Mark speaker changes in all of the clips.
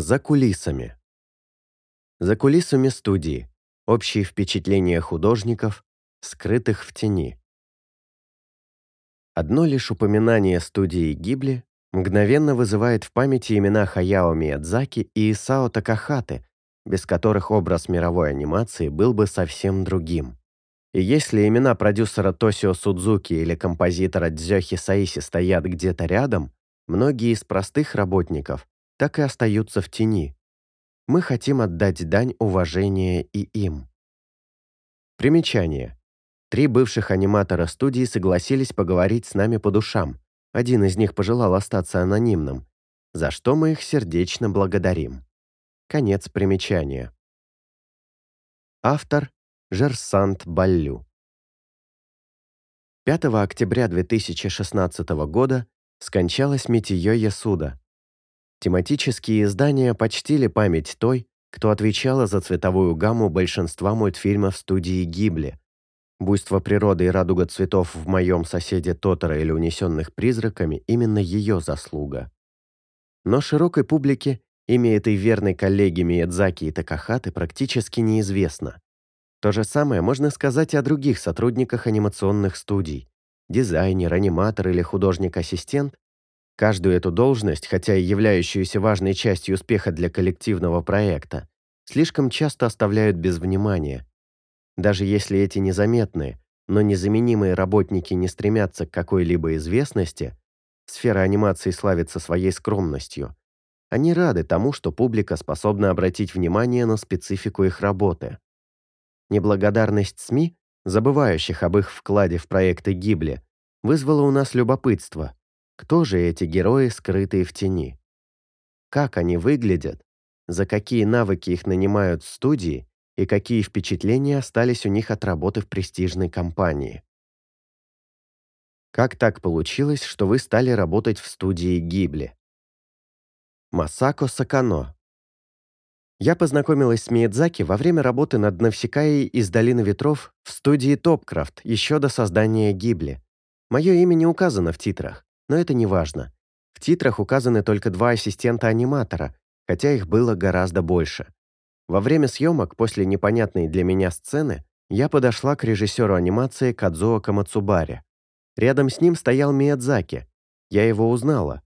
Speaker 1: За кулисами. За кулисами студии. Общие впечатления художников, скрытых в тени. Одно лишь упоминание студии Гибли мгновенно вызывает в памяти имена Хаяо Миядзаки и Исао Такахаты, без которых образ мировой анимации был бы совсем другим. И если имена продюсера Тосио Судзуки или композитора Дзёхи Саиси стоят где-то рядом, многие из простых работников так и остаются в тени. Мы хотим отдать дань уважения и им. Примечание. Три бывших аниматора студии согласились поговорить с нами по душам. Один из них пожелал остаться анонимным, за что мы их сердечно благодарим. Конец примечания. Автор Жерсант Баллю. 5 октября 2016 года скончалась Митиё Ясуда. Тематические издания почтили память той, кто отвечала за цветовую гамму большинства мультфильмов студии Гибли. «Буйство природы и радуга цветов в моем соседе Тотора или унесенных призраками» именно ее заслуга. Но широкой публике имя этой верной коллеги Миядзаки и Такахаты практически неизвестно. То же самое можно сказать и о других сотрудниках анимационных студий. Дизайнер, аниматор или художник-ассистент. Каждую эту должность, хотя и являющуюся важной частью успеха для коллективного проекта, слишком часто оставляют без внимания. Даже если эти незаметные, но незаменимые работники не стремятся к какой-либо известности, сфера анимации славится своей скромностью. Они рады тому, что публика способна обратить внимание на специфику их работы. Неблагодарность СМИ, забывающих об их вкладе в проекты Гибли, вызвала у нас любопытство. Кто же эти герои, скрытые в тени? Как они выглядят? За какие навыки их нанимают в студии? И какие впечатления остались у них от работы в престижной компании? Как так получилось, что вы стали работать в студии Гибли? Масако Сакано я познакомилась с Миядзаки во время работы над Навсекаей из «Долины ветров» в студии Топкрафт еще до создания Гибли. Мое имя не указано в титрах, но это не важно. В титрах указаны только два ассистента-аниматора, хотя их было гораздо больше. Во время съемок после непонятной для меня сцены я подошла к режиссеру анимации Кадзуо Камацубаре. Рядом с ним стоял Миядзаки. Я его узнала.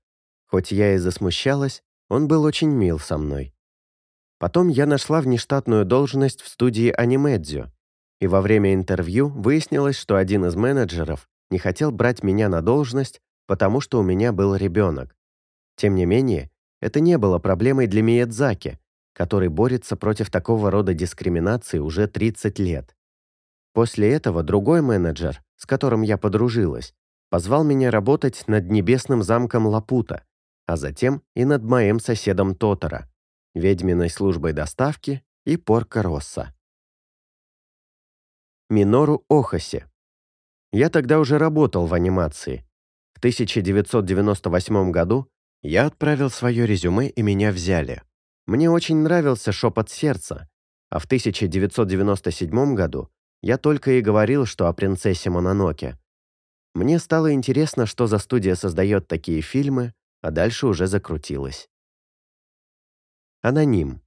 Speaker 1: Хоть я и засмущалась, он был очень мил со мной. Потом я нашла внештатную должность в студии Анимедзио, и во время интервью выяснилось, что один из менеджеров не хотел брать меня на должность, потому что у меня был ребенок. Тем не менее, это не было проблемой для Миядзаки, который борется против такого рода дискриминации уже 30 лет. После этого другой менеджер, с которым я подружилась, позвал меня работать над небесным замком Лапута, а затем и над моим соседом Тотора ведьминой службой доставки и Порко Росса. Минору Охасе. Я тогда уже работал в анимации. В 1998 году я отправил свое резюме, и меня взяли. Мне очень нравился «Шепот сердца», а в 1997 году я только и говорил, что о принцессе Мононоке. Мне стало интересно, что за студия создает такие фильмы, а дальше уже закрутилось. Аноним.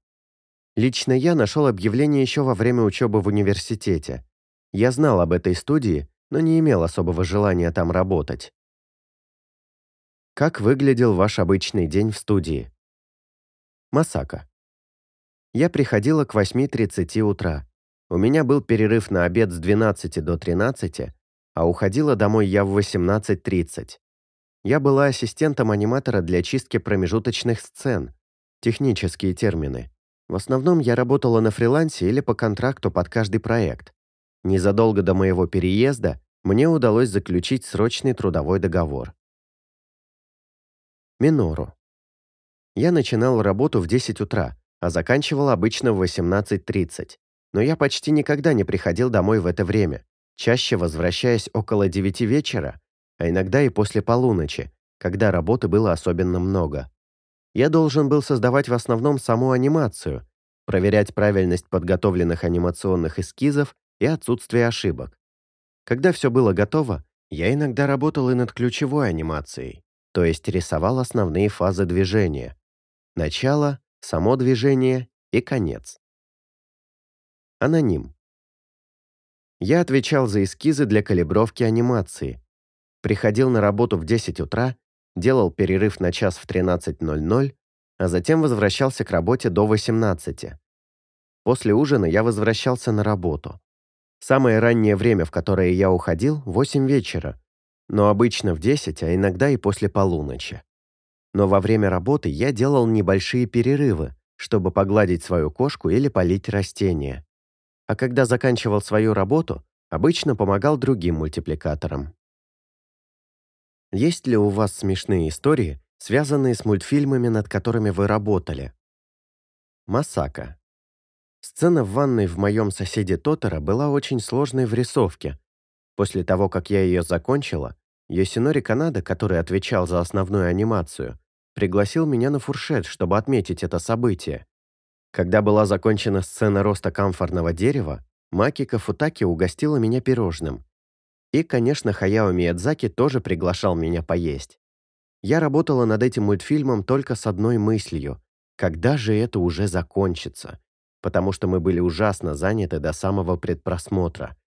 Speaker 1: Лично я нашел объявление еще во время учебы в университете. Я знал об этой студии, но не имел особого желания там работать. Как выглядел ваш обычный день в студии? Масака. Я приходила к 8.30 утра. У меня был перерыв на обед с 12 до 13, а уходила домой я в 18.30. Я была ассистентом аниматора для чистки промежуточных сцен, Технические термины. В основном я работала на фрилансе или по контракту под каждый проект. Незадолго до моего переезда мне удалось заключить срочный трудовой договор. Минору. Я начинал работу в 10 утра, а заканчивал обычно в 18.30. Но я почти никогда не приходил домой в это время, чаще возвращаясь около 9 вечера, а иногда и после полуночи, когда работы было особенно много. Я должен был создавать в основном саму анимацию, проверять правильность подготовленных анимационных эскизов и отсутствие ошибок. Когда все было готово, я иногда работал и над ключевой анимацией, то есть рисовал основные фазы движения. Начало, само движение и конец. Аноним. Я отвечал за эскизы для калибровки анимации. Приходил на работу в 10 утра, делал перерыв на час в 13.00, а затем возвращался к работе до 18. После ужина я возвращался на работу. Самое раннее время, в которое я уходил, 8 вечера, но обычно в 10, а иногда и после полуночи. Но во время работы я делал небольшие перерывы, чтобы погладить свою кошку или полить растения. А когда заканчивал свою работу, обычно помогал другим мультипликаторам. Есть ли у вас смешные истории, связанные с мультфильмами, над которыми вы работали? Масака. Сцена в ванной в моем соседе Тотора была очень сложной в рисовке. После того, как я ее закончила, Йосинори Канада, который отвечал за основную анимацию, пригласил меня на фуршет, чтобы отметить это событие. Когда была закончена сцена роста камфорного дерева, Макика Футаки угостила меня пирожным. И, конечно, Хаяо Миядзаки тоже приглашал меня поесть. Я работала над этим мультфильмом только с одной мыслью – когда же это уже закончится? Потому что мы были ужасно заняты до самого предпросмотра.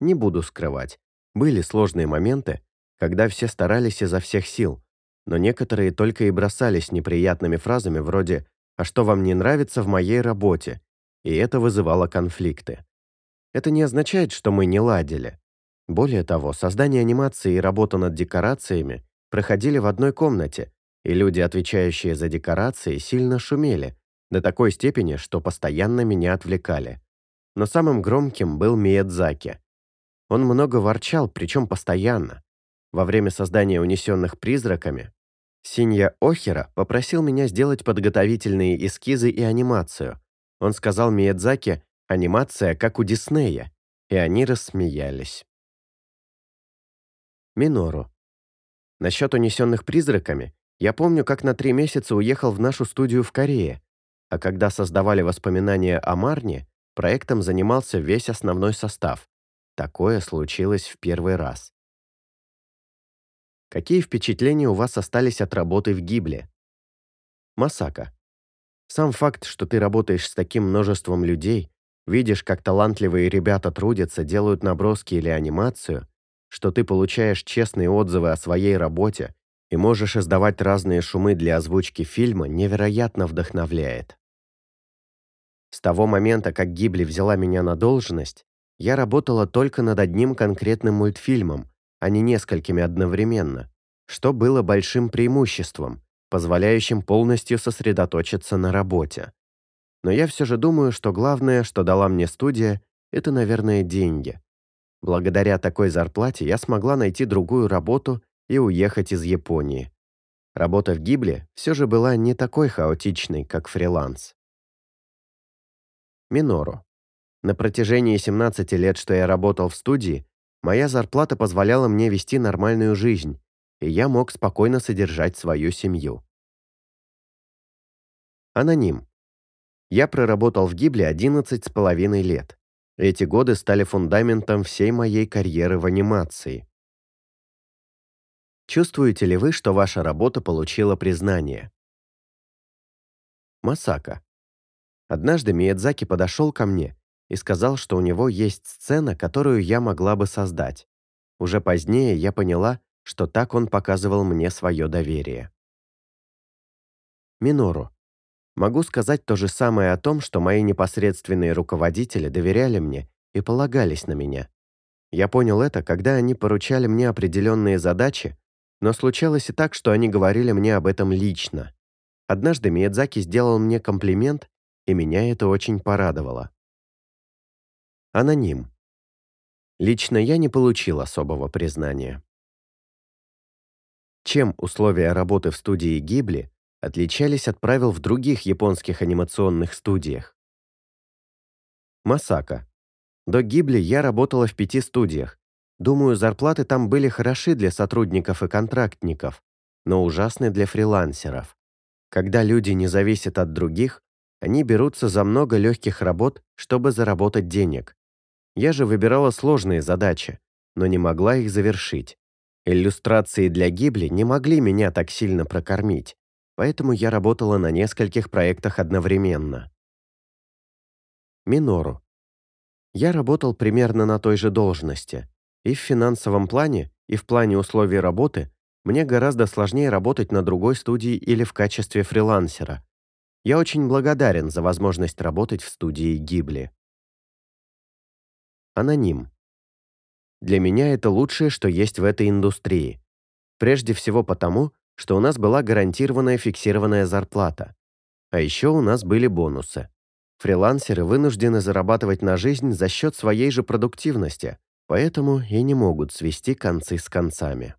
Speaker 1: Не буду скрывать, были сложные моменты, когда все старались изо всех сил, но некоторые только и бросались неприятными фразами вроде а что вам не нравится в моей работе, и это вызывало конфликты. Это не означает, что мы не ладили. Более того, создание анимации и работа над декорациями проходили в одной комнате, и люди, отвечающие за декорации, сильно шумели, до такой степени, что постоянно меня отвлекали. Но самым громким был Миядзаки. Он много ворчал, причем постоянно. Во время создания «Унесенных призраками» Синья Охера попросил меня сделать подготовительные эскизы и анимацию. Он сказал Миядзаки «анимация, как у Диснея», и они рассмеялись. Минору. Насчет унесенных призраками, я помню, как на три месяца уехал в нашу студию в Корее, а когда создавали воспоминания о Марне, проектом занимался весь основной состав. Такое случилось в первый раз. Какие впечатления у вас остались от работы в Гибле? Масака. Сам факт, что ты работаешь с таким множеством людей, видишь, как талантливые ребята трудятся, делают наброски или анимацию, что ты получаешь честные отзывы о своей работе и можешь издавать разные шумы для озвучки фильма, невероятно вдохновляет. С того момента, как Гибли взяла меня на должность, я работала только над одним конкретным мультфильмом, а не несколькими одновременно, что было большим преимуществом, позволяющим полностью сосредоточиться на работе. Но я все же думаю, что главное, что дала мне студия, это, наверное, деньги. Благодаря такой зарплате я смогла найти другую работу и уехать из Японии. Работа в Гибле все же была не такой хаотичной, как фриланс. Минору. На протяжении 17 лет, что я работал в студии, Моя зарплата позволяла мне вести нормальную жизнь, и я мог спокойно содержать свою семью. Аноним. Я проработал в Гибле 11 с половиной лет. Эти годы стали фундаментом всей моей карьеры в анимации. Чувствуете ли вы, что ваша работа получила признание? Масака. Однажды Миядзаки подошел ко мне и сказал, что у него есть сцена, которую я могла бы создать. Уже позднее я поняла, что так он показывал мне свое доверие. Минору. Могу сказать то же самое о том, что мои непосредственные руководители доверяли мне и полагались на меня. Я понял это, когда они поручали мне определенные задачи, но случалось и так, что они говорили мне об этом лично. Однажды Миядзаки сделал мне комплимент, и меня это очень порадовало. Аноним. Лично я не получил особого признания. Чем условия работы в студии Гибли отличались от правил в других японских анимационных студиях? Масака. До Гибли я работала в пяти студиях. Думаю, зарплаты там были хороши для сотрудников и контрактников, но ужасны для фрилансеров. Когда люди не зависят от других, они берутся за много легких работ, чтобы заработать денег. Я же выбирала сложные задачи, но не могла их завершить. Иллюстрации для Гибли не могли меня так сильно прокормить. поэтому я работала на нескольких проектах одновременно. Минору. Я работал примерно на той же должности, и в финансовом плане, и в плане условий работы мне гораздо сложнее работать на другой студии или в качестве фрилансера. Я очень благодарен за возможность работать в студии Гибли. Аноним. Для меня это лучшее, что есть в этой индустрии. Прежде всего потому, что у нас была гарантированная фиксированная зарплата. А еще у нас были бонусы. Фрилансеры вынуждены зарабатывать на жизнь за счет своей же продуктивности, поэтому и не могут свести концы с концами.